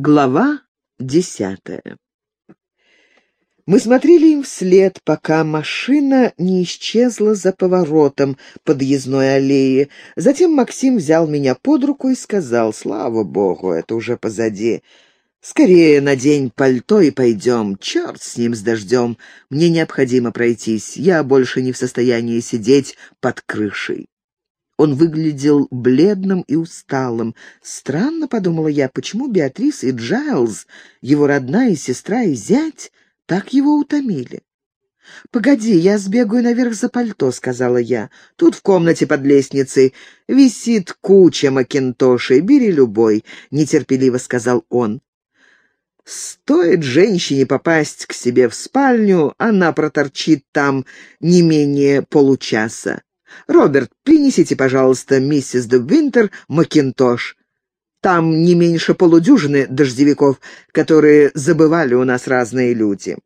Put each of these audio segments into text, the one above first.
Глава десятая Мы смотрели им вслед, пока машина не исчезла за поворотом подъездной аллеи. Затем Максим взял меня под руку и сказал, «Слава богу, это уже позади. Скорее надень пальто и пойдем. Черт с ним, с дождем. Мне необходимо пройтись. Я больше не в состоянии сидеть под крышей». Он выглядел бледным и усталым. Странно, подумала я, почему Беатрис и Джайлз, его родная сестра и зять, так его утомили. «Погоди, я сбегаю наверх за пальто», — сказала я. «Тут в комнате под лестницей висит куча макинтошей. Бери любой», — нетерпеливо сказал он. Стоит женщине попасть к себе в спальню, она проторчит там не менее получаса. «Роберт, принесите, пожалуйста, миссис де Винтер Макинтош. Там не меньше полудюжины дождевиков, которые забывали у нас разные люди».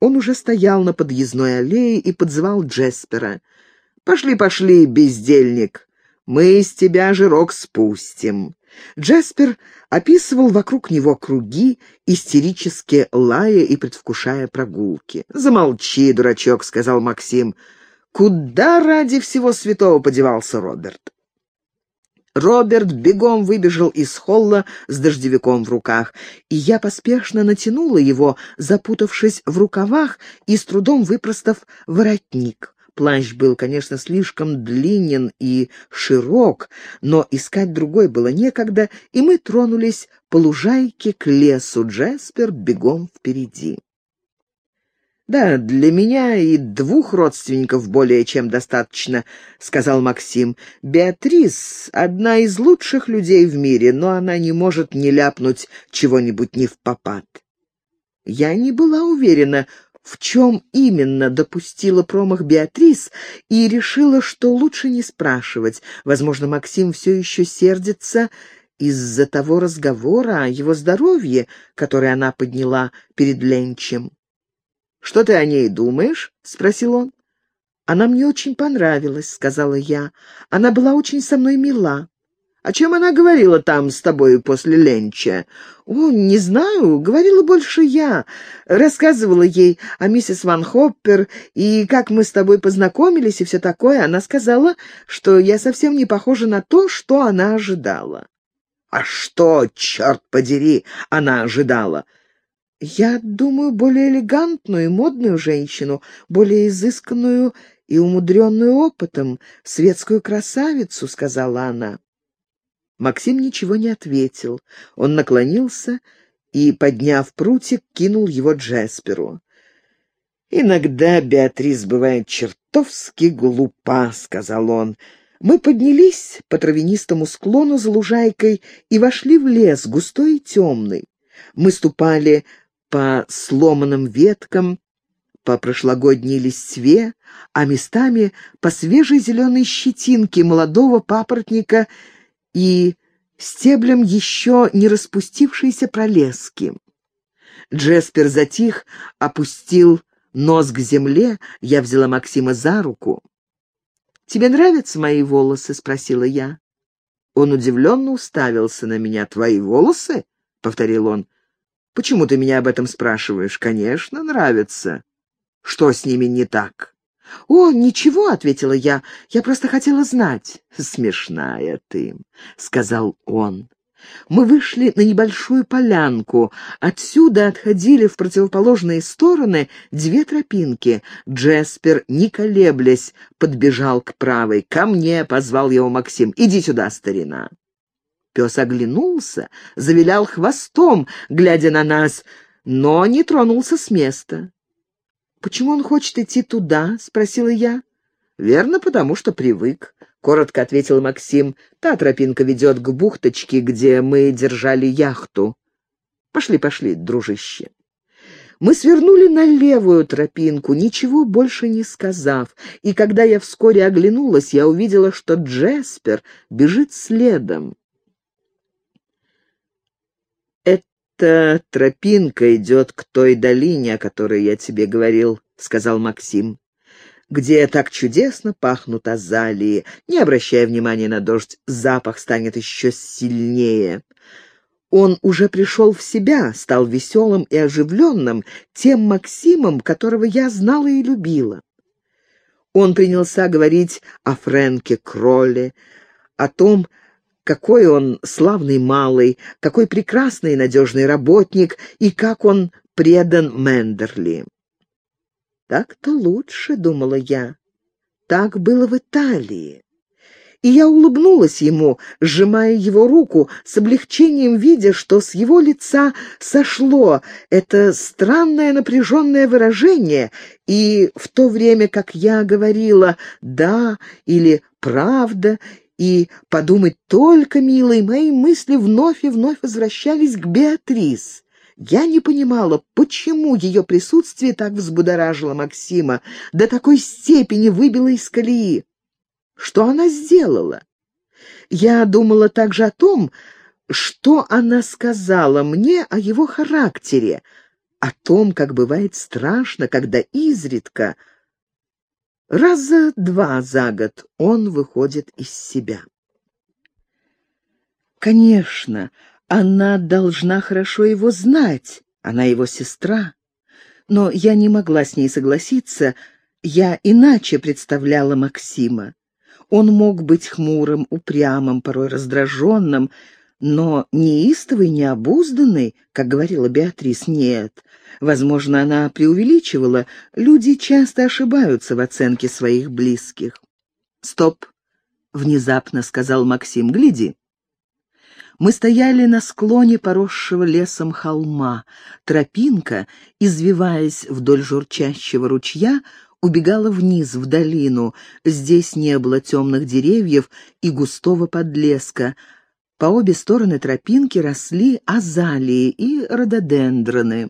Он уже стоял на подъездной аллее и подзывал Джеспера. «Пошли, пошли, бездельник, мы из тебя жирок спустим». Джеспер описывал вокруг него круги, истерически лая и предвкушая прогулки. «Замолчи, дурачок», — сказал Максим. Куда ради всего святого подевался Роберт? Роберт бегом выбежал из холла с дождевиком в руках, и я поспешно натянула его, запутавшись в рукавах и с трудом выпростав воротник. Плащ был, конечно, слишком длинен и широк, но искать другой было некогда, и мы тронулись по лужайке к лесу, Джеспер бегом впереди. «Да, для меня и двух родственников более чем достаточно», — сказал Максим. «Беатрис — одна из лучших людей в мире, но она не может не ляпнуть чего-нибудь не в попад». Я не была уверена, в чем именно допустила промах Беатрис, и решила, что лучше не спрашивать. Возможно, Максим все еще сердится из-за того разговора о его здоровье, который она подняла перед Ленчем. «Что ты о ней думаешь?» — спросил он. «Она мне очень понравилась», — сказала я. «Она была очень со мной мила». «О чем она говорила там с тобой после ленча?» «О, не знаю, говорила больше я. Рассказывала ей о миссис Ван Хоппер и как мы с тобой познакомились и все такое. Она сказала, что я совсем не похожа на то, что она ожидала». «А что, черт подери, она ожидала?» Я думаю, более элегантную и модную женщину, более изысканную и умудренную опытом, светскую красавицу, — сказала она. Максим ничего не ответил. Он наклонился и, подняв прутик, кинул его Джесперу. «Иногда Беатрис бывает чертовски глупа», — сказал он. Мы поднялись по травянистому склону за лужайкой и вошли в лес, густой и темный. Мы ступали по сломанным веткам, по прошлогодней листве, а местами по свежей зеленой щетинке молодого папоротника и стеблям еще не распустившейся пролески. Джеспер затих, опустил нос к земле, я взяла Максима за руку. «Тебе нравятся мои волосы?» — спросила я. Он удивленно уставился на меня. «Твои волосы?» — повторил он. Почему ты меня об этом спрашиваешь? Конечно, нравится. Что с ними не так? «О, ничего», — ответила я, — «я просто хотела знать». «Смешная ты», — сказал он. Мы вышли на небольшую полянку. Отсюда отходили в противоположные стороны две тропинки. Джеспер, не колеблясь, подбежал к правой. «Ко мне!» — позвал его Максим. «Иди сюда, старина!» Пес оглянулся, завилял хвостом, глядя на нас, но не тронулся с места. «Почему он хочет идти туда?» — спросила я. «Верно, потому что привык», — коротко ответил Максим. «Та тропинка ведет к бухточке, где мы держали яхту. Пошли, пошли, дружище». Мы свернули на левую тропинку, ничего больше не сказав, и когда я вскоре оглянулась, я увидела, что Джеспер бежит следом. «Эта тропинка идет к той долине, о которой я тебе говорил», — сказал Максим, «где так чудесно пахнут азалии. Не обращая внимания на дождь, запах станет еще сильнее». Он уже пришел в себя, стал веселым и оживленным, тем Максимом, которого я знала и любила. Он принялся говорить о Фрэнке Кролле, о том, какой он славный малый, какой прекрасный и надежный работник, и как он предан Мендерли. «Так-то лучше», — думала я. «Так было в Италии» и я улыбнулась ему, сжимая его руку, с облегчением видя, что с его лица сошло это странное напряженное выражение, и в то время, как я говорила «да» или «правда», и подумать только, милый, мои мысли вновь и вновь возвращались к Беатрис. Я не понимала, почему ее присутствие так взбудоражило Максима, до такой степени выбило из колеи. Что она сделала? Я думала также о том, что она сказала мне о его характере, о том, как бывает страшно, когда изредка, раза два за год, он выходит из себя. Конечно, она должна хорошо его знать, она его сестра, но я не могла с ней согласиться, я иначе представляла Максима. Он мог быть хмурым, упрямым, порой раздраженным, но неистовый, необузданный, как говорила Беатрис, нет. Возможно, она преувеличивала. Люди часто ошибаются в оценке своих близких. «Стоп!» — внезапно сказал Максим. «Гляди!» Мы стояли на склоне поросшего лесом холма. Тропинка, извиваясь вдоль журчащего ручья, убегала вниз, в долину. Здесь не было темных деревьев и густого подлеска. По обе стороны тропинки росли азалии и рододендроны.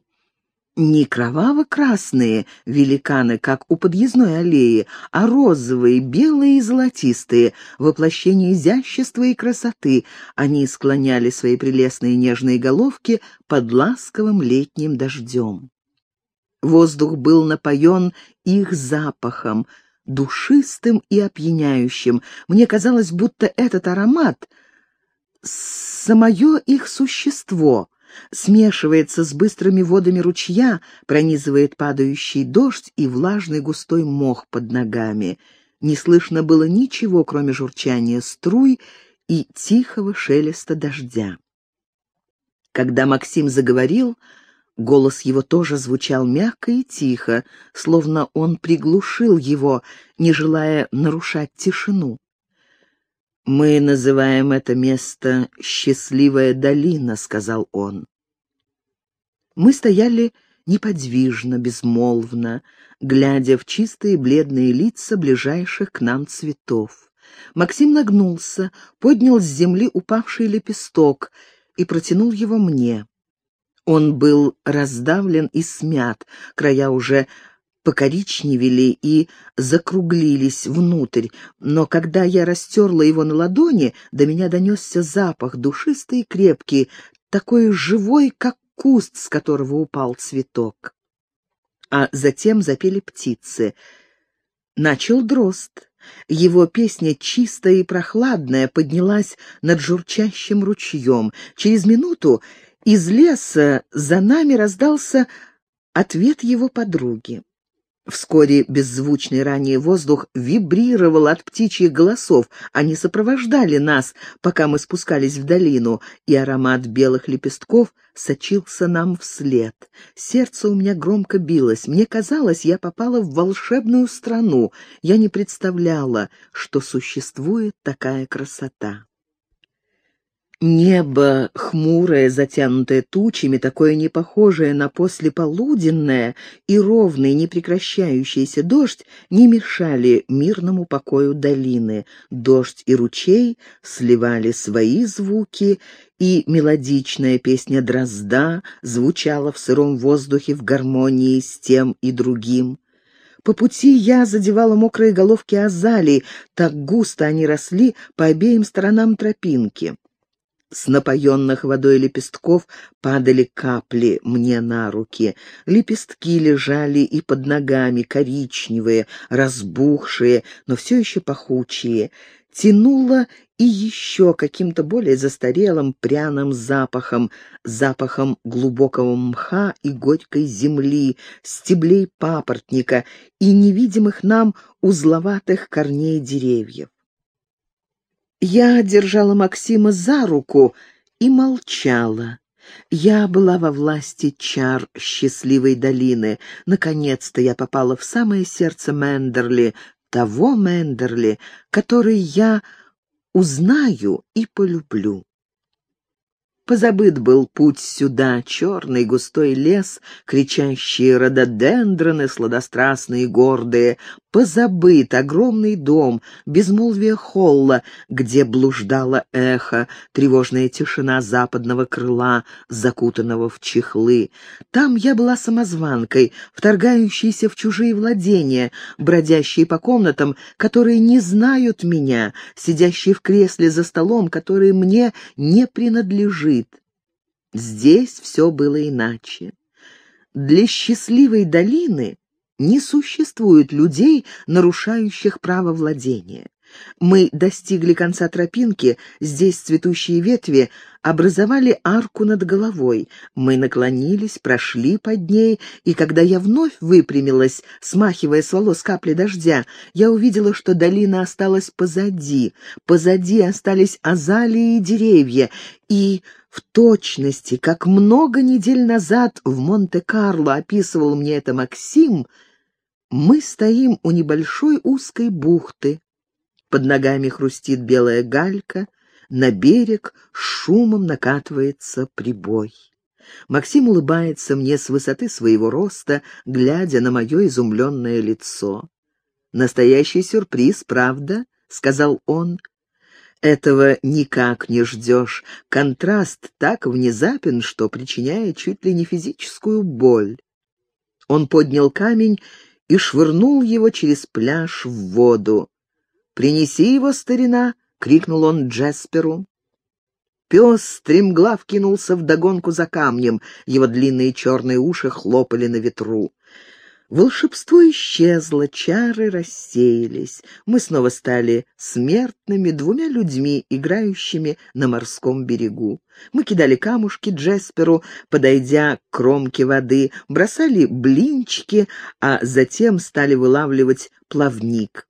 Не кроваво-красные великаны, как у подъездной аллеи, а розовые, белые и золотистые, воплощение изящества и красоты. Они склоняли свои прелестные нежные головки под ласковым летним дождем. Воздух был напоен их запахом, душистым и опьяняющим. Мне казалось, будто этот аромат — самое их существо — смешивается с быстрыми водами ручья, пронизывает падающий дождь и влажный густой мох под ногами. Не слышно было ничего, кроме журчания струй и тихого шелеста дождя. Когда Максим заговорил, Голос его тоже звучал мягко и тихо, словно он приглушил его, не желая нарушать тишину. «Мы называем это место «Счастливая долина», — сказал он. Мы стояли неподвижно, безмолвно, глядя в чистые бледные лица ближайших к нам цветов. Максим нагнулся, поднял с земли упавший лепесток и протянул его мне. Он был раздавлен и смят, края уже покоричневели и закруглились внутрь, но когда я растерла его на ладони, до меня донесся запах, душистый и крепкий, такой живой, как куст, с которого упал цветок. А затем запели птицы. Начал дрозд. Его песня, чистая и прохладная, поднялась над журчащим ручьем. Через минуту из леса за нами раздался ответ его подруги. Вскоре беззвучный ранее воздух вибрировал от птичьих голосов. Они сопровождали нас, пока мы спускались в долину, и аромат белых лепестков сочился нам вслед. Сердце у меня громко билось. Мне казалось, я попала в волшебную страну. Я не представляла, что существует такая красота. Небо, хмурое, затянутое тучами, такое непохожее на послеполуденное, и ровный, непрекращающийся дождь не мешали мирному покою долины. Дождь и ручей сливали свои звуки, и мелодичная песня дрозда звучала в сыром воздухе в гармонии с тем и другим. По пути я задевала мокрые головки азалий, так густо они росли по обеим сторонам тропинки. С напоенных водой лепестков падали капли мне на руки. Лепестки лежали и под ногами, коричневые, разбухшие, но все еще пахучие. Тянуло и еще каким-то более застарелым пряным запахом, запахом глубокого мха и горькой земли, стеблей папоротника и невидимых нам узловатых корней деревьев. Я держала Максима за руку и молчала. Я была во власти чар счастливой долины. Наконец-то я попала в самое сердце Мендерли, того Мендерли, который я узнаю и полюблю. Позабыт был путь сюда, черный густой лес, кричащие рододендроны, сладострастные гордые. Позабыт огромный дом, безмолвие холла, где блуждало эхо, тревожная тишина западного крыла, закутанного в чехлы. Там я была самозванкой, вторгающейся в чужие владения, бродящей по комнатам, которые не знают меня, сидящей в кресле за столом, который мне не принадлежит Здесь все было иначе. Для счастливой долины не существует людей, нарушающих право владения. Мы достигли конца тропинки, здесь цветущие ветви образовали арку над головой. Мы наклонились, прошли под ней, и когда я вновь выпрямилась, смахивая с волос капли дождя, я увидела, что долина осталась позади. Позади остались азалии и деревья, и в точности, как много недель назад в Монте-Карло описывал мне это Максим, мы стоим у небольшой узкой бухты, под ногами хрустит белая галька, на берег шумом накатывается прибой. Максим улыбается мне с высоты своего роста, глядя на мое изумленное лицо. «Настоящий сюрприз, правда?» — сказал он. «Этого никак не ждешь. Контраст так внезапен, что причиняет чуть ли не физическую боль». Он поднял камень и швырнул его через пляж в воду. «Принеси его, старина!» — крикнул он Джесперу. Пес стремглав кинулся вдогонку за камнем, его длинные черные уши хлопали на ветру. Волшебство исчезло, чары рассеялись. Мы снова стали смертными двумя людьми, играющими на морском берегу. Мы кидали камушки Джесперу, подойдя к кромке воды, бросали блинчики, а затем стали вылавливать плавник.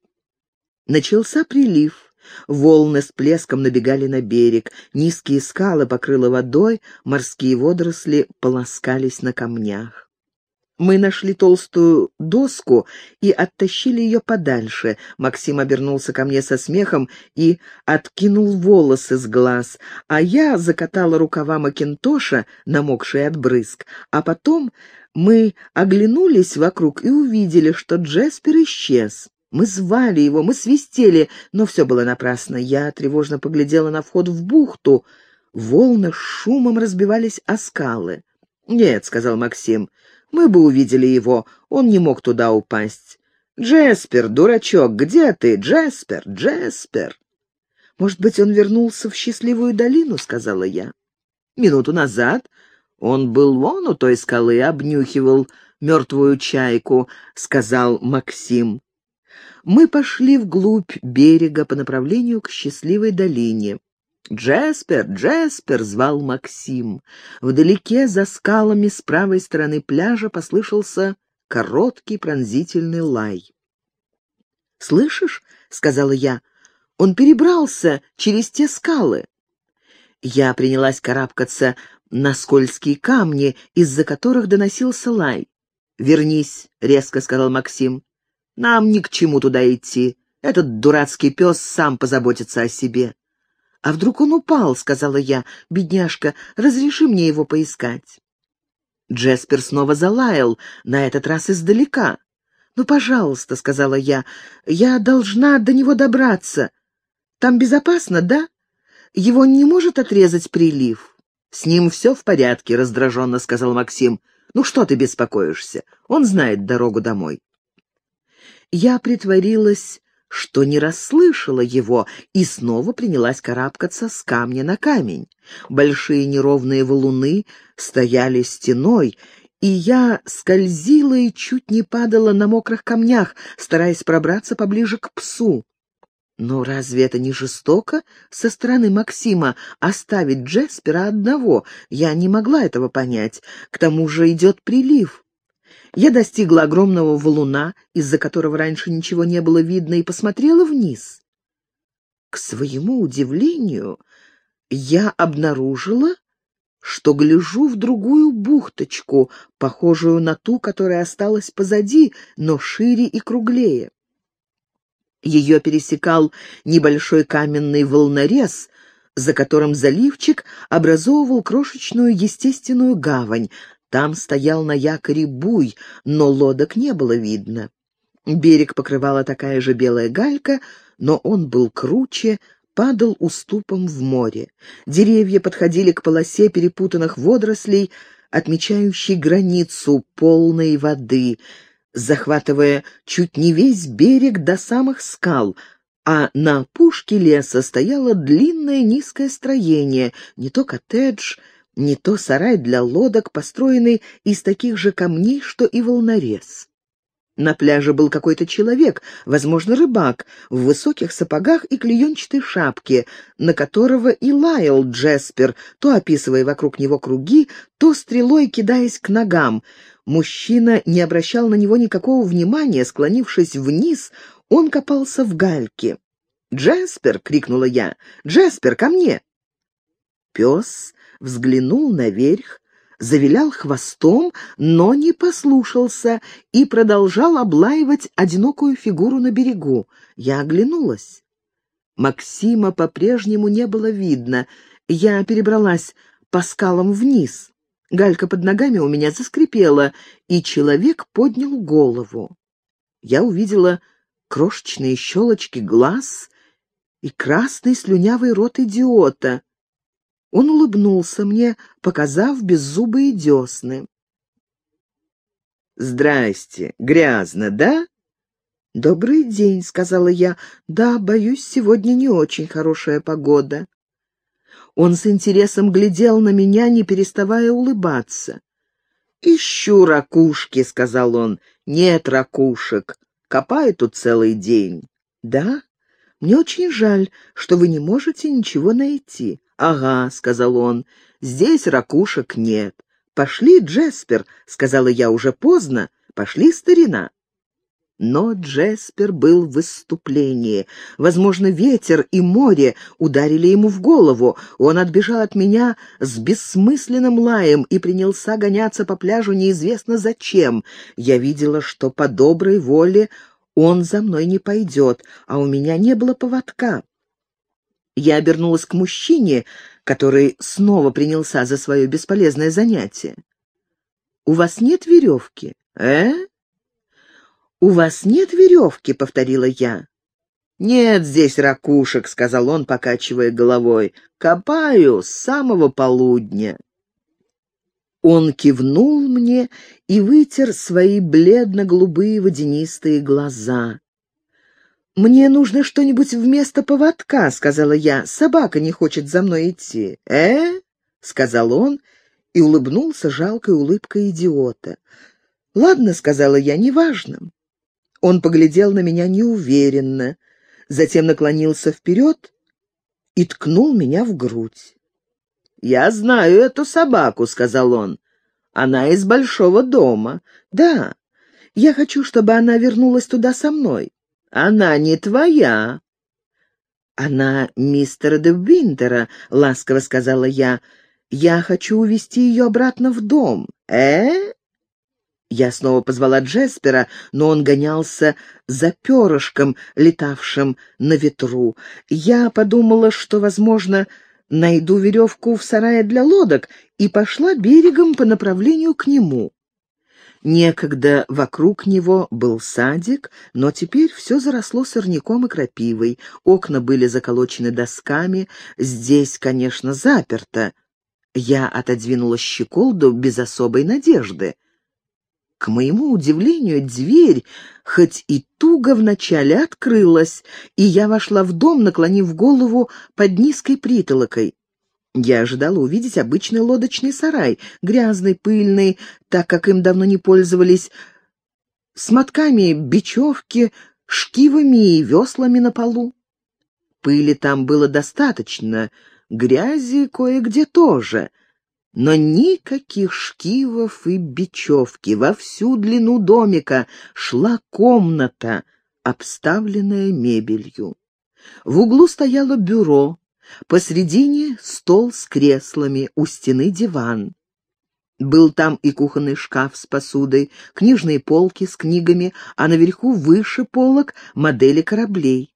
Начался прилив. Волны с плеском набегали на берег, низкие скалы покрыло водой, морские водоросли полоскались на камнях. Мы нашли толстую доску и оттащили ее подальше. Максим обернулся ко мне со смехом и откинул волосы с глаз, а я закатала рукава Макинтоша, намокшие от брызг, а потом мы оглянулись вокруг и увидели, что Джеспер исчез. Мы звали его, мы свистели, но все было напрасно. Я тревожно поглядела на вход в бухту. Волны шумом разбивались о скалы. «Нет», — сказал Максим, — «мы бы увидели его, он не мог туда упасть». «Джеспер, дурачок, где ты? Джеспер, Джеспер!» «Может быть, он вернулся в счастливую долину?» — сказала я. Минуту назад он был вон у той скалы, обнюхивал мертвую чайку, — сказал Максим мы пошли вглубь берега по направлению к счастливой долине. «Джеспер! Джеспер!» — звал Максим. Вдалеке, за скалами с правой стороны пляжа, послышался короткий пронзительный лай. «Слышишь?» — сказала я. «Он перебрался через те скалы». Я принялась карабкаться на скользкие камни, из-за которых доносился лай. «Вернись», — резко сказал Максим. Нам ни к чему туда идти. Этот дурацкий пес сам позаботится о себе. «А вдруг он упал?» — сказала я. «Бедняжка, разреши мне его поискать». Джеспер снова залаял, на этот раз издалека. «Ну, пожалуйста», — сказала я, — «я должна до него добраться. Там безопасно, да? Его не может отрезать прилив?» «С ним все в порядке», — раздраженно сказал Максим. «Ну что ты беспокоишься? Он знает дорогу домой». Я притворилась, что не расслышала его, и снова принялась карабкаться с камня на камень. Большие неровные валуны стояли стеной, и я скользила и чуть не падала на мокрых камнях, стараясь пробраться поближе к псу. Но разве это не жестоко со стороны Максима оставить Джеспера одного? Я не могла этого понять. К тому же идет прилив. Я достигла огромного валуна, из-за которого раньше ничего не было видно, и посмотрела вниз. К своему удивлению, я обнаружила, что гляжу в другую бухточку, похожую на ту, которая осталась позади, но шире и круглее. Ее пересекал небольшой каменный волнорез, за которым заливчик образовывал крошечную естественную гавань. Там стоял на якоре буй, но лодок не было видно. Берег покрывала такая же белая галька, но он был круче, падал уступом в море. Деревья подходили к полосе перепутанных водорослей, отмечающей границу полной воды — захватывая чуть не весь берег до самых скал, а на опушке леса стояло длинное низкое строение, не то коттедж, не то сарай для лодок, построенный из таких же камней, что и волнорез. На пляже был какой-то человек, возможно, рыбак, в высоких сапогах и клеенчатой шапке, на которого и лаял Джеспер, то описывая вокруг него круги, то стрелой кидаясь к ногам. Мужчина не обращал на него никакого внимания, склонившись вниз, он копался в гальке. «Джеспер!» — крикнула я. «Джеспер, ко мне!» Пес взглянул наверх, завилял хвостом, но не послушался и продолжал облаивать одинокую фигуру на берегу. Я оглянулась. Максима по-прежнему не было видно. Я перебралась по скалам вниз. Галька под ногами у меня заскрипела, и человек поднял голову. Я увидела крошечные щелочки глаз и красный слюнявый рот идиота. Он улыбнулся мне, показав беззубые десны. «Здрасте, грязно, да?» «Добрый день», — сказала я. «Да, боюсь, сегодня не очень хорошая погода». Он с интересом глядел на меня, не переставая улыбаться. «Ищу ракушки», — сказал он. «Нет ракушек. Копаю тут целый день». «Да? Мне очень жаль, что вы не можете ничего найти». «Ага», — сказал он, — «здесь ракушек нет». «Пошли, Джеспер», — сказала я, — «уже поздно. Пошли, старина». Но Джеспер был в выступлении. Возможно, ветер и море ударили ему в голову. Он отбежал от меня с бессмысленным лаем и принялся гоняться по пляжу неизвестно зачем. Я видела, что по доброй воле он за мной не пойдет, а у меня не было поводка. Я обернулась к мужчине, который снова принялся за свое бесполезное занятие. «У вас нет веревки, э?» «У вас нет веревки?» — повторила я. «Нет здесь ракушек», — сказал он, покачивая головой. «Копаю с самого полудня». Он кивнул мне и вытер свои бледно-голубые водянистые глаза. «Мне нужно что-нибудь вместо поводка», — сказала я. «Собака не хочет за мной идти». «Э?» — сказал он и улыбнулся жалкой улыбкой идиота. «Ладно», — сказала я, — «неважно». Он поглядел на меня неуверенно, затем наклонился вперед и ткнул меня в грудь. «Я знаю эту собаку», — сказал он. «Она из большого дома». «Да, я хочу, чтобы она вернулась туда со мной». «Она не твоя». «Она мистера де Винтера», — ласково сказала я. «Я хочу увезти ее обратно в дом». «Э?» Я снова позвала Джеспера, но он гонялся за перышком, летавшим на ветру. Я подумала, что, возможно, найду веревку в сарае для лодок, и пошла берегом по направлению к нему. Некогда вокруг него был садик, но теперь все заросло сорняком и крапивой. Окна были заколочены досками, здесь, конечно, заперто. Я отодвинула щеколду без особой надежды. К моему удивлению, дверь, хоть и туго вначале открылась, и я вошла в дом, наклонив голову под низкой притолокой. Я ожидала увидеть обычный лодочный сарай, грязный, пыльный, так как им давно не пользовались, с мотками бечевки, шкивами и веслами на полу. Пыли там было достаточно, грязи кое-где тоже, но никаких шкивов и бечевки. Во всю длину домика шла комната, обставленная мебелью. В углу стояло бюро, посредине стол с креслами, у стены диван. Был там и кухонный шкаф с посудой, книжные полки с книгами, а наверху выше полок модели кораблей.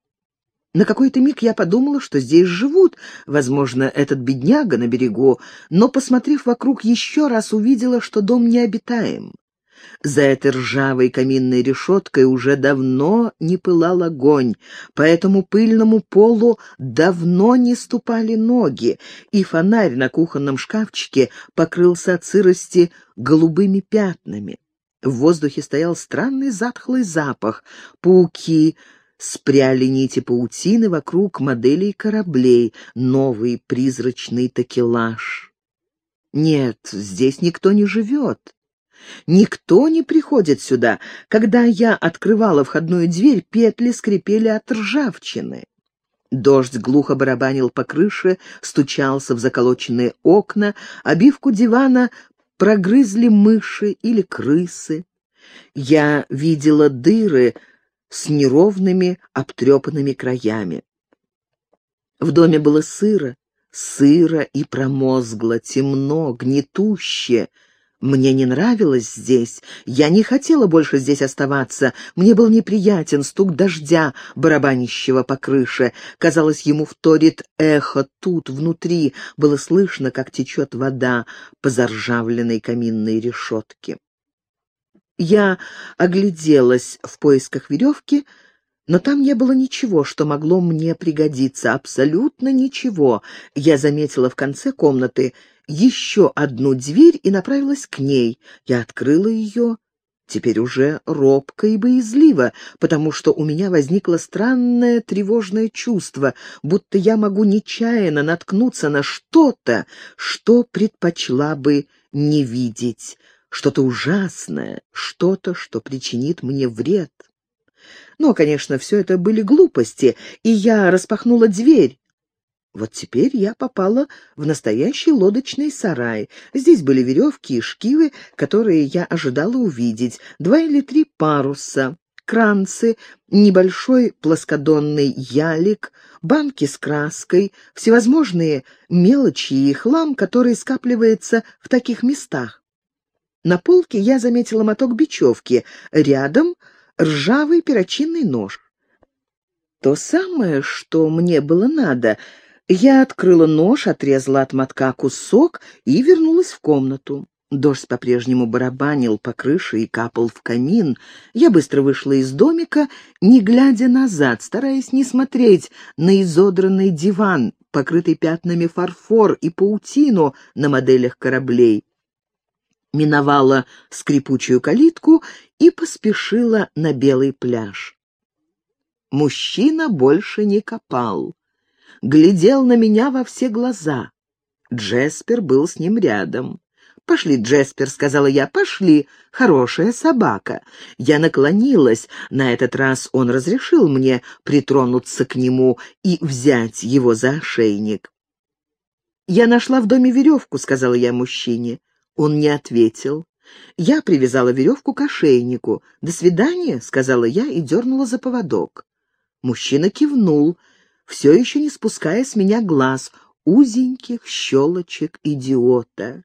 На какой-то миг я подумала, что здесь живут, возможно, этот бедняга на берегу, но, посмотрев вокруг, еще раз увидела, что дом необитаем. За этой ржавой каминной решеткой уже давно не пылал огонь, по этому пыльному полу давно не ступали ноги, и фонарь на кухонном шкафчике покрылся от сырости голубыми пятнами. В воздухе стоял странный затхлый запах. Пауки спряли нити паутины вокруг моделей кораблей, новый призрачный такелаж. Нет, здесь никто не живет. Никто не приходит сюда. Когда я открывала входную дверь, петли скрипели от ржавчины. Дождь глухо барабанил по крыше, стучался в заколоченные окна, обивку дивана прогрызли мыши или крысы. Я видела дыры с неровными обтрепанными краями. В доме было сыро, сыро и промозгло, темно, гнетуще, мне не нравилось здесь, я не хотела больше здесь оставаться, мне был неприятен стук дождя, барабанящего по крыше. Казалось, ему вторит эхо тут, внутри, было слышно, как течет вода по заржавленной каминной решетке. Я огляделась в поисках веревки, но там не было ничего, что могло мне пригодиться, абсолютно ничего. Я заметила в конце комнаты еще одну дверь и направилась к ней. Я открыла ее, теперь уже робко и боязливо, потому что у меня возникло странное тревожное чувство, будто я могу нечаянно наткнуться на что-то, что предпочла бы не видеть, что-то ужасное, что-то, что причинит мне вред. Но, конечно, все это были глупости, и я распахнула дверь. Вот теперь я попала в настоящий лодочный сарай. Здесь были веревки и шкивы, которые я ожидала увидеть, два или три паруса, кранцы, небольшой плоскодонный ялик, банки с краской, всевозможные мелочи и хлам, который скапливается в таких местах. На полке я заметила моток бечевки, рядом ржавый перочинный нож. То самое, что мне было надо — я открыла нож, отрезала от мотка кусок и вернулась в комнату. Дождь по-прежнему барабанил по крыше и капал в камин. Я быстро вышла из домика, не глядя назад, стараясь не смотреть на изодранный диван, покрытый пятнами фарфор и паутину на моделях кораблей. Миновала скрипучую калитку и поспешила на белый пляж. Мужчина больше не копал глядел на меня во все глаза. Джеспер был с ним рядом. «Пошли, Джеспер», — сказала я, — «пошли, хорошая собака». Я наклонилась, на этот раз он разрешил мне притронуться к нему и взять его за ошейник. «Я нашла в доме веревку», — сказала я мужчине. Он не ответил. Я привязала веревку к ошейнику. «До свидания», — сказала я и дернула за поводок. Мужчина кивнул — все еще не спуская с меня глаз, узеньких щелочек идиота.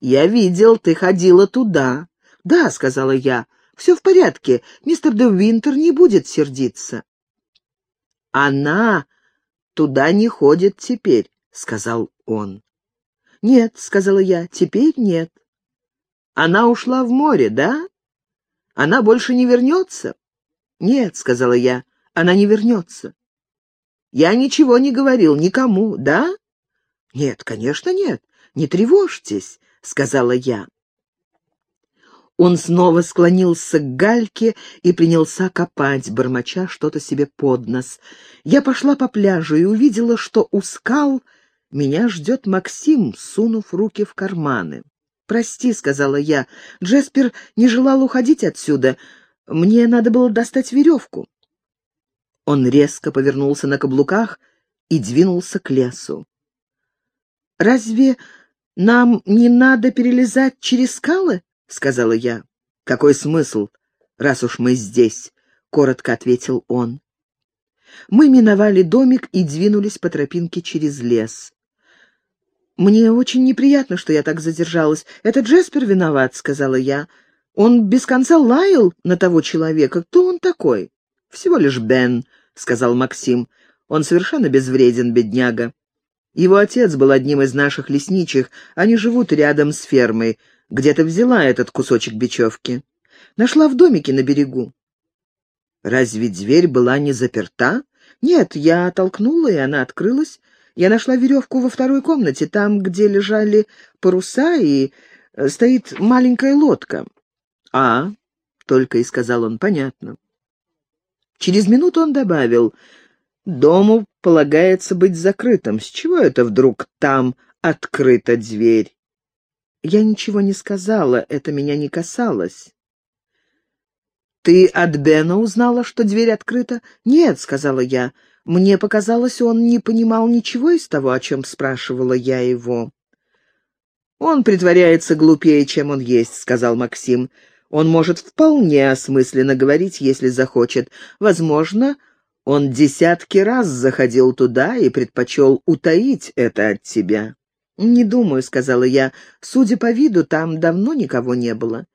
«Я видел, ты ходила туда». «Да», — сказала я, — «все в порядке, мистер де Винтер не будет сердиться». «Она туда не ходит теперь», — сказал он. «Нет», — сказала я, — «теперь нет». «Она ушла в море, да? Она больше не вернется?» «Нет», — сказала я, — «она не вернется». Я ничего не говорил никому, да? Нет, конечно, нет. Не тревожьтесь, сказала я. Он снова склонился к гальке и принялся копать, бормоча что-то себе под нос. Я пошла по пляжу и увидела, что у скал меня ждет Максим, сунув руки в карманы. «Прости», — сказала я, — «Джеспер не желал уходить отсюда. Мне надо было достать веревку». Он резко повернулся на каблуках и двинулся к лесу. «Разве нам не надо перелезать через скалы?» — сказала я. «Какой смысл, раз уж мы здесь?» — коротко ответил он. Мы миновали домик и двинулись по тропинке через лес. «Мне очень неприятно, что я так задержалась. Это Джеспер виноват», — сказала я. «Он без конца лаял на того человека. Кто он такой?» «Всего лишь Бен», — сказал Максим. «Он совершенно безвреден, бедняга. Его отец был одним из наших лесничих. Они живут рядом с фермой. Где то взяла этот кусочек бечевки?» «Нашла в домике на берегу». «Разве дверь была не заперта?» «Нет, я толкнула, и она открылась. Я нашла веревку во второй комнате, там, где лежали паруса, и э, стоит маленькая лодка». «А», — только и сказал он, — «понятно». Через минуту он добавил, «Дому полагается быть закрытым. С чего это вдруг там открыта дверь?» Я ничего не сказала, это меня не касалось. «Ты от Бена узнала, что дверь открыта?» «Нет», — сказала я. «Мне показалось, он не понимал ничего из того, о чем спрашивала я его». «Он притворяется глупее, чем он есть», — сказал Максим. «Он может вполне осмысленно говорить, если захочет. Возможно, он десятки раз заходил туда и предпочел утаить это от тебя». «Не думаю», — сказала я. «Судя по виду, там давно никого не было».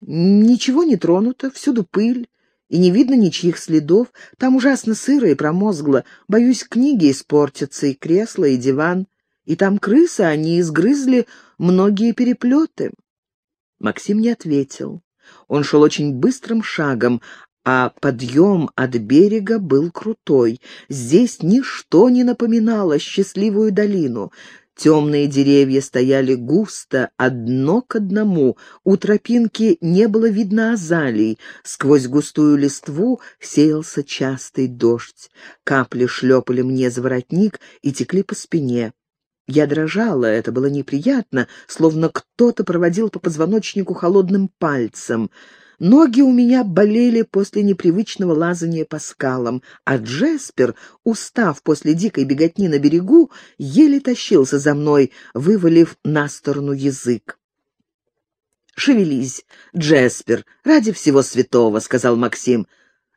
Ничего не тронуто, всюду пыль, и не видно ничьих следов. Там ужасно сыро и промозгло. Боюсь, книги испортятся, и кресло, и диван. И там крысы, они изгрызли многие переплеты. Максим не ответил. Он шел очень быстрым шагом, а подъем от берега был крутой. Здесь ничто не напоминало счастливую долину. Темные деревья стояли густо, одно к одному. У тропинки не было видно азалий. Сквозь густую листву сеялся частый дождь. Капли шлепали мне за воротник и текли по спине. Я дрожала, это было неприятно, словно кто-то проводил по позвоночнику холодным пальцем. Ноги у меня болели после непривычного лазания по скалам, а Джеспер, устав после дикой беготни на берегу, еле тащился за мной, вывалив на сторону язык. «Шевелись, Джеспер, ради всего святого», — сказал Максим.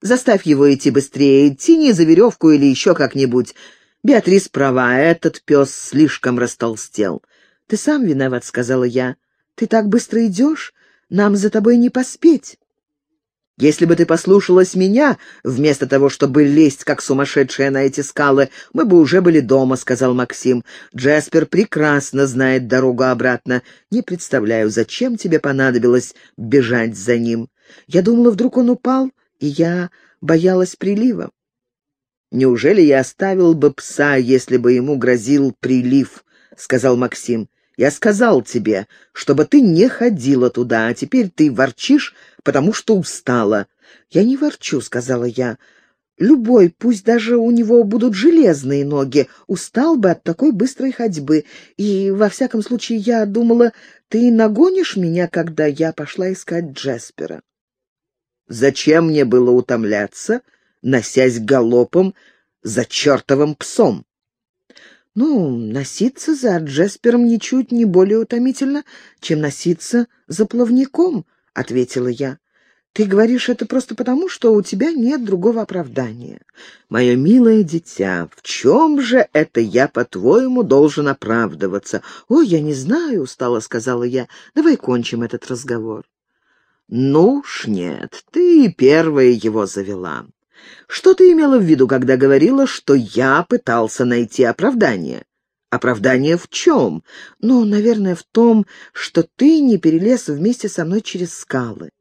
«Заставь его идти быстрее, тяни за веревку или еще как-нибудь. Беатрис права, этот пес слишком растолстел». «Ты сам виноват», — сказала я. «Ты так быстро идешь, нам за тобой не поспеть. Если бы ты послушалась меня, вместо того, чтобы лезть, как сумасшедшая на эти скалы, мы бы уже были дома», — сказал Максим. «Джаспер прекрасно знает дорогу обратно. Не представляю, зачем тебе понадобилось бежать за ним. Я думала, вдруг он упал, и я боялась прилива. Неужели я оставил бы пса, если бы ему грозил прилив?» — сказал Максим. Я сказал тебе, чтобы ты не ходила туда, а теперь ты ворчишь, потому что устала». «Я не ворчу», — сказала я. «Любой, пусть даже у него будут железные ноги, устал бы от такой быстрой ходьбы. И, во всяком случае, я думала, ты нагонишь меня, когда я пошла искать Джеспера». «Зачем мне было утомляться, носясь галопом за чертовым псом?» Ну, носиться за Джеспером ничуть не более утомительно, чем носиться за плавником, — ответила я. Ты говоришь это просто потому, что у тебя нет другого оправдания. Мое милое дитя, в чем же это я, по-твоему, должен оправдываться? Ой, я не знаю, — устало сказала я. Давай кончим этот разговор. Ну уж нет, ты первая его завела. Что ты имела в виду, когда говорила, что я пытался найти оправдание? Оправдание в чем? Ну, наверное, в том, что ты не перелез вместе со мной через скалы.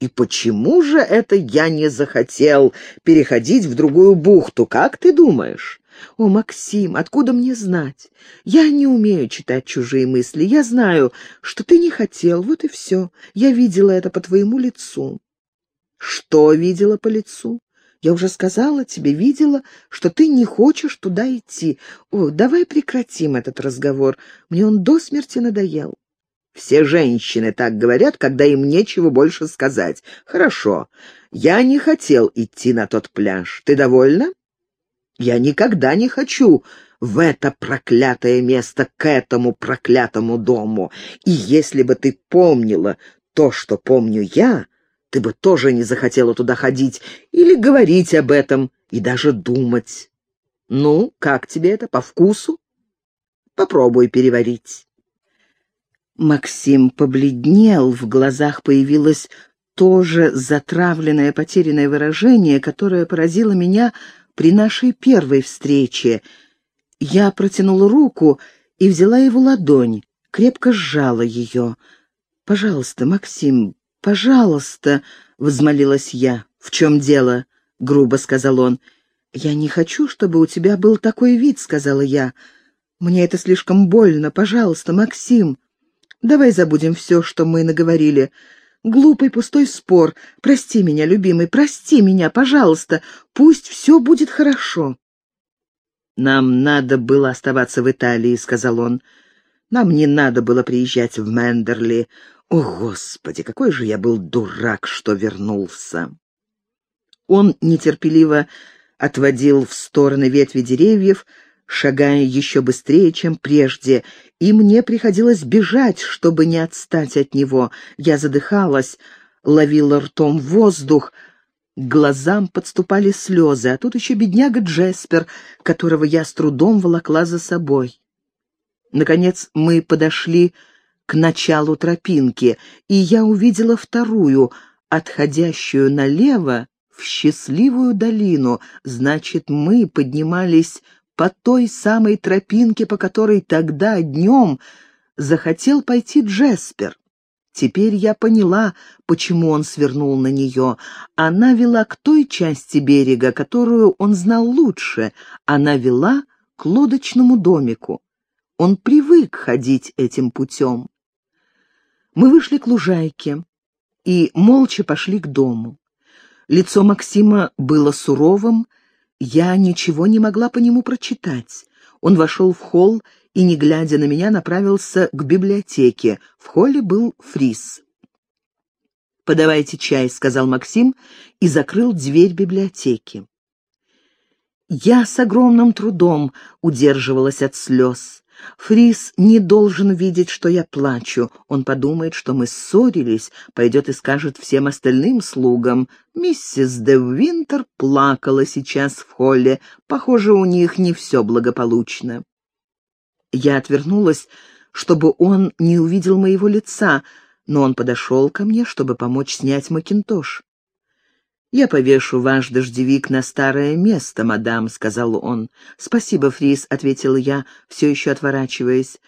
И почему же это я не захотел переходить в другую бухту, как ты думаешь? О, Максим, откуда мне знать? Я не умею читать чужие мысли. Я знаю, что ты не хотел, вот и все. Я видела это по твоему лицу. Что видела по лицу? Я уже сказала тебе, видела, что ты не хочешь туда идти. О, давай прекратим этот разговор. Мне он до смерти надоел. Все женщины так говорят, когда им нечего больше сказать. Хорошо. Я не хотел идти на тот пляж. Ты довольна? Я никогда не хочу в это проклятое место, к этому проклятому дому. И если бы ты помнила то, что помню я, ты бы тоже не захотела туда ходить или говорить об этом, и даже думать. Ну, как тебе это, по вкусу? Попробуй переварить. Максим побледнел, в глазах появилось тоже затравленное, потерянное выражение, которое поразило меня при нашей первой встрече. Я протянула руку и взяла его ладонь, крепко сжала ее. «Пожалуйста, Максим, пожалуйста», — взмолилась я. «В чем дело?» — грубо сказал он. «Я не хочу, чтобы у тебя был такой вид», — сказала я. «Мне это слишком больно. Пожалуйста, Максим, давай забудем все, что мы наговорили. Глупый пустой спор. Прости меня, любимый, прости меня, пожалуйста. Пусть все будет хорошо». «Нам надо было оставаться в Италии», — сказал он. «Нам не надо было приезжать в Мендерли. О, Господи, какой же я был дурак, что вернулся!» Он нетерпеливо отводил в стороны ветви деревьев, шагая еще быстрее, чем прежде, и мне приходилось бежать, чтобы не отстать от него. Я задыхалась, ловила ртом воздух, глазам подступали слезы, а тут еще бедняга Джеспер, которого я с трудом волокла за собой. Наконец мы подошли к началу тропинки, и я увидела вторую, отходящую налево, в счастливую долину, значит, мы поднимались по той самой тропинке, по которой тогда днем захотел пойти Джеспер. Теперь я поняла, почему он свернул на нее. Она вела к той части берега, которую он знал лучше. Она вела к лодочному домику. Он привык ходить этим путем. Мы вышли к лужайке и молча пошли к дому. Лицо Максима было суровым, я ничего не могла по нему прочитать. Он вошел в холл и, не глядя на меня, направился к библиотеке. В холле был фриз. «Подавайте чай», — сказал Максим и закрыл дверь библиотеки. Я с огромным трудом удерживалась от слез. Фрис не должен видеть, что я плачу. Он подумает, что мы ссорились, пойдет и скажет всем остальным слугам. Миссис де Винтер плакала сейчас в холле. Похоже, у них не все благополучно. Я отвернулась, чтобы он не увидел моего лица, но он подошел ко мне, чтобы помочь снять макинтош. «Я повешу ваш дождевик на старое место, мадам», — сказал он. «Спасибо, Фрис», — ответил я, все еще отворачиваясь.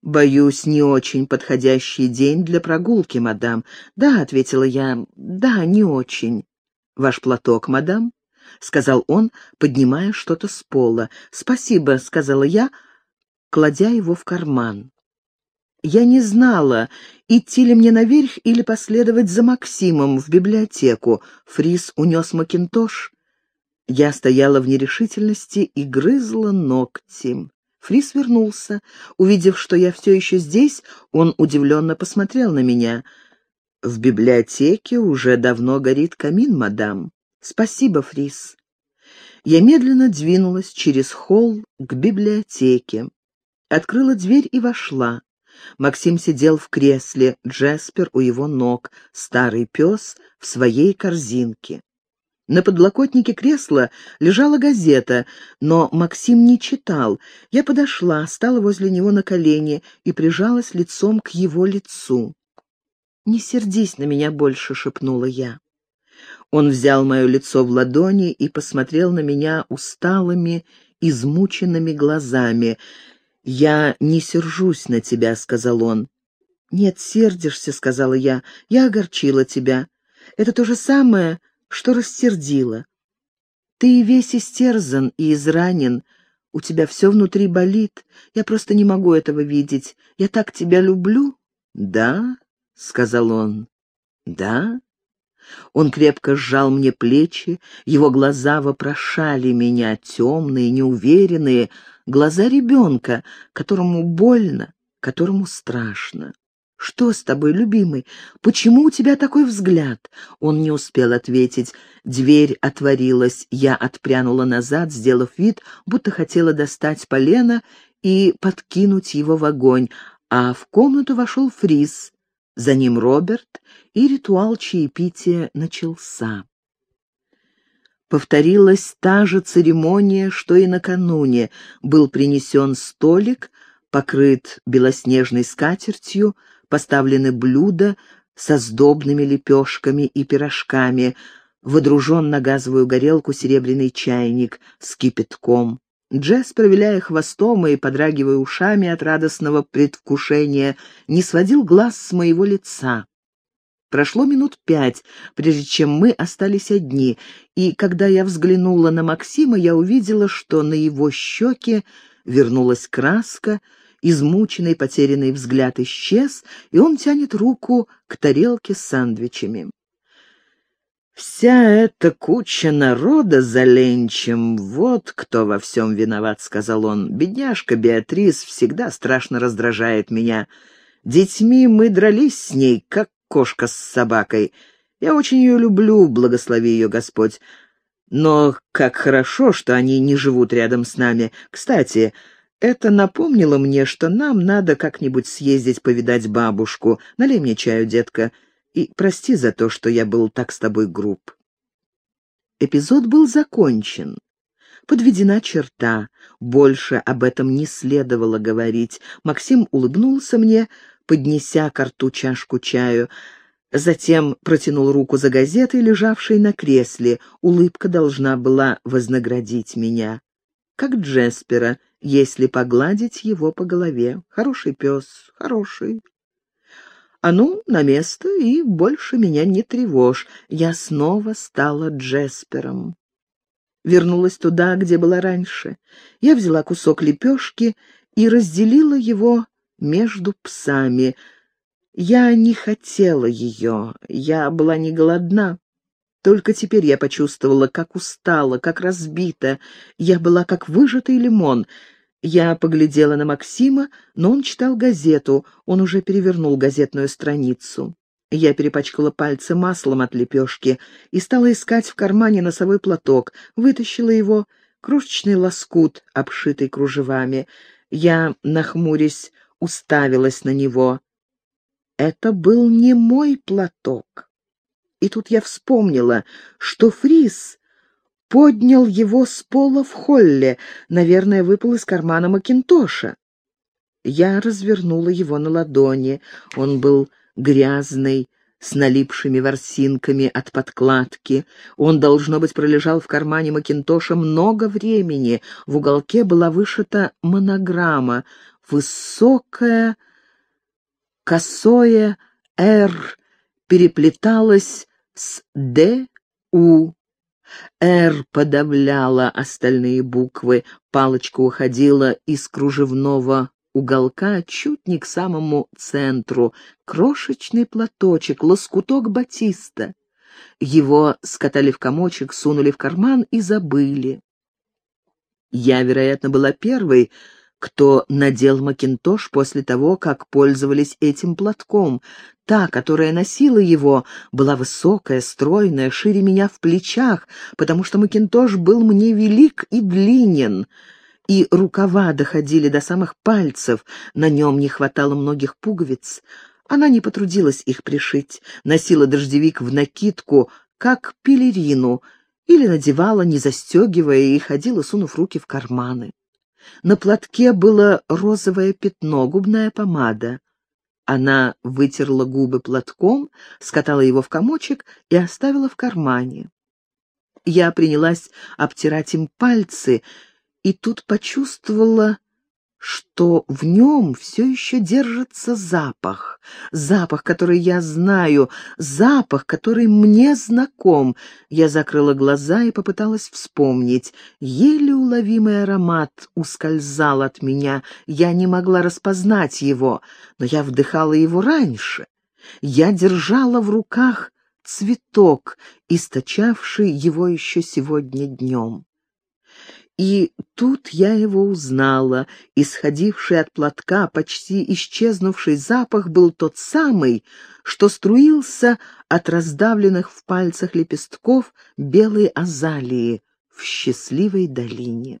«Боюсь, не очень подходящий день для прогулки, мадам». «Да», — ответила я, — «да, не очень». «Ваш платок, мадам?» — сказал он, поднимая что-то с пола. «Спасибо», — сказала я, кладя его в карман. Я не знала, идти ли мне наверх или последовать за Максимом в библиотеку. Фрис унес Макинтош. Я стояла в нерешительности и грызла ногти. Фрис вернулся. Увидев, что я все еще здесь, он удивленно посмотрел на меня. «В библиотеке уже давно горит камин, мадам. Спасибо, Фрис». Я медленно двинулась через холл к библиотеке. Открыла дверь и вошла. Максим сидел в кресле, Джеспер у его ног, старый пес в своей корзинке. На подлокотнике кресла лежала газета, но Максим не читал. Я подошла, стала возле него на колени и прижалась лицом к его лицу. «Не сердись на меня больше», — шепнула я. Он взял мое лицо в ладони и посмотрел на меня усталыми, измученными глазами. «Я не сержусь на тебя», — сказал он. «Нет, сердишься», — сказала я. «Я огорчила тебя. Это то же самое, что рассердила. Ты весь истерзан и изранен. У тебя все внутри болит. Я просто не могу этого видеть. Я так тебя люблю». «Да», — сказал он. «Да?» Он крепко сжал мне плечи, его глаза вопрошали меня, темные, неуверенные, глаза ребенка, которому больно, которому страшно. «Что с тобой, любимый? Почему у тебя такой взгляд?» Он не успел ответить. Дверь отворилась. Я отпрянула назад, сделав вид, будто хотела достать полено и подкинуть его в огонь, а в комнату вошел Фрис. За ним Роберт, и ритуал чаепития начался. Повторилась та же церемония, что и накануне. Был принесен столик, покрыт белоснежной скатертью, поставлены блюда со сдобными лепешками и пирожками, водружен на газовую горелку серебряный чайник с кипятком. Джесс, провиляя хвостом и подрагивая ушами от радостного предвкушения, не сводил глаз с моего лица. Прошло минут пять, прежде чем мы остались одни, и когда я взглянула на Максима, я увидела, что на его щеке вернулась краска, измученный, потерянный взгляд исчез, и он тянет руку к тарелке с сандвичами. «Вся эта куча народа за ленчем, вот кто во всем виноват», — сказал он. «Бедняжка Беатрис всегда страшно раздражает меня. Детьми мы дрались с ней, как кошка с собакой. Я очень ее люблю, благослови ее Господь. Но как хорошо, что они не живут рядом с нами. Кстати, это напомнило мне, что нам надо как-нибудь съездить повидать бабушку. Налей мне чаю, детка, и прости за то, что я был так с тобой груб. Эпизод был закончен. Подведена черта. Больше об этом не следовало говорить. Максим улыбнулся мне, поднеся к рту чашку чаю. Затем протянул руку за газетой, лежавшей на кресле. Улыбка должна была вознаградить меня. Как Джеспера, если погладить его по голове. Хороший пес, хороший. А ну, на место, и больше меня не тревожь. Я снова стала Джеспером. Вернулась туда, где была раньше. Я взяла кусок лепешки и разделила его между псами. Я не хотела ее, я была не голодна. Только теперь я почувствовала, как устала, как разбита. Я была как выжатый лимон. Я поглядела на Максима, но он читал газету, он уже перевернул газетную страницу. Я перепачкала пальцы маслом от лепешки и стала искать в кармане носовой платок, вытащила его, крошечный лоскут, обшитый кружевами. Я, нахмурясь, уставилась на него. Это был не мой платок. И тут я вспомнила, что Фрис поднял его с пола в холле, наверное, выпал из кармана Макинтоша. Я развернула его на ладони. Он был грязный, с налипшими ворсинками от подкладки. Он, должно быть, пролежал в кармане Макинтоша много времени. В уголке была вышита монограмма «Высокое, косое «Р» переплеталось с «Д», «У». «Р» подавляла остальные буквы, палочка уходила из кружевного уголка чуть не к самому центру, крошечный платочек, лоскуток батиста. Его скатали в комочек, сунули в карман и забыли. Я, вероятно, была первой, кто надел макинтош после того, как пользовались этим платком. Та, которая носила его, была высокая, стройная, шире меня в плечах, потому что макинтош был мне велик и длинен, и рукава доходили до самых пальцев, на нем не хватало многих пуговиц. Она не потрудилась их пришить, носила дождевик в накидку, как пелерину, или надевала, не застегивая, и ходила, сунув руки в карманы. На платке было розовое пятно, губная помада. Она вытерла губы платком, скатала его в комочек и оставила в кармане. Я принялась обтирать им пальцы, и тут почувствовала что в нем все еще держится запах. Запах, который я знаю, запах, который мне знаком. Я закрыла глаза и попыталась вспомнить. Еле уловимый аромат ускользал от меня. Я не могла распознать его, но я вдыхала его раньше. Я держала в руках цветок, источавший его еще сегодня днем. И тут я его узнала. Исходивший от платка, почти исчезнувший запах был тот самый, что струился от раздавленных в пальцах лепестков белой азалии в счастливой долине.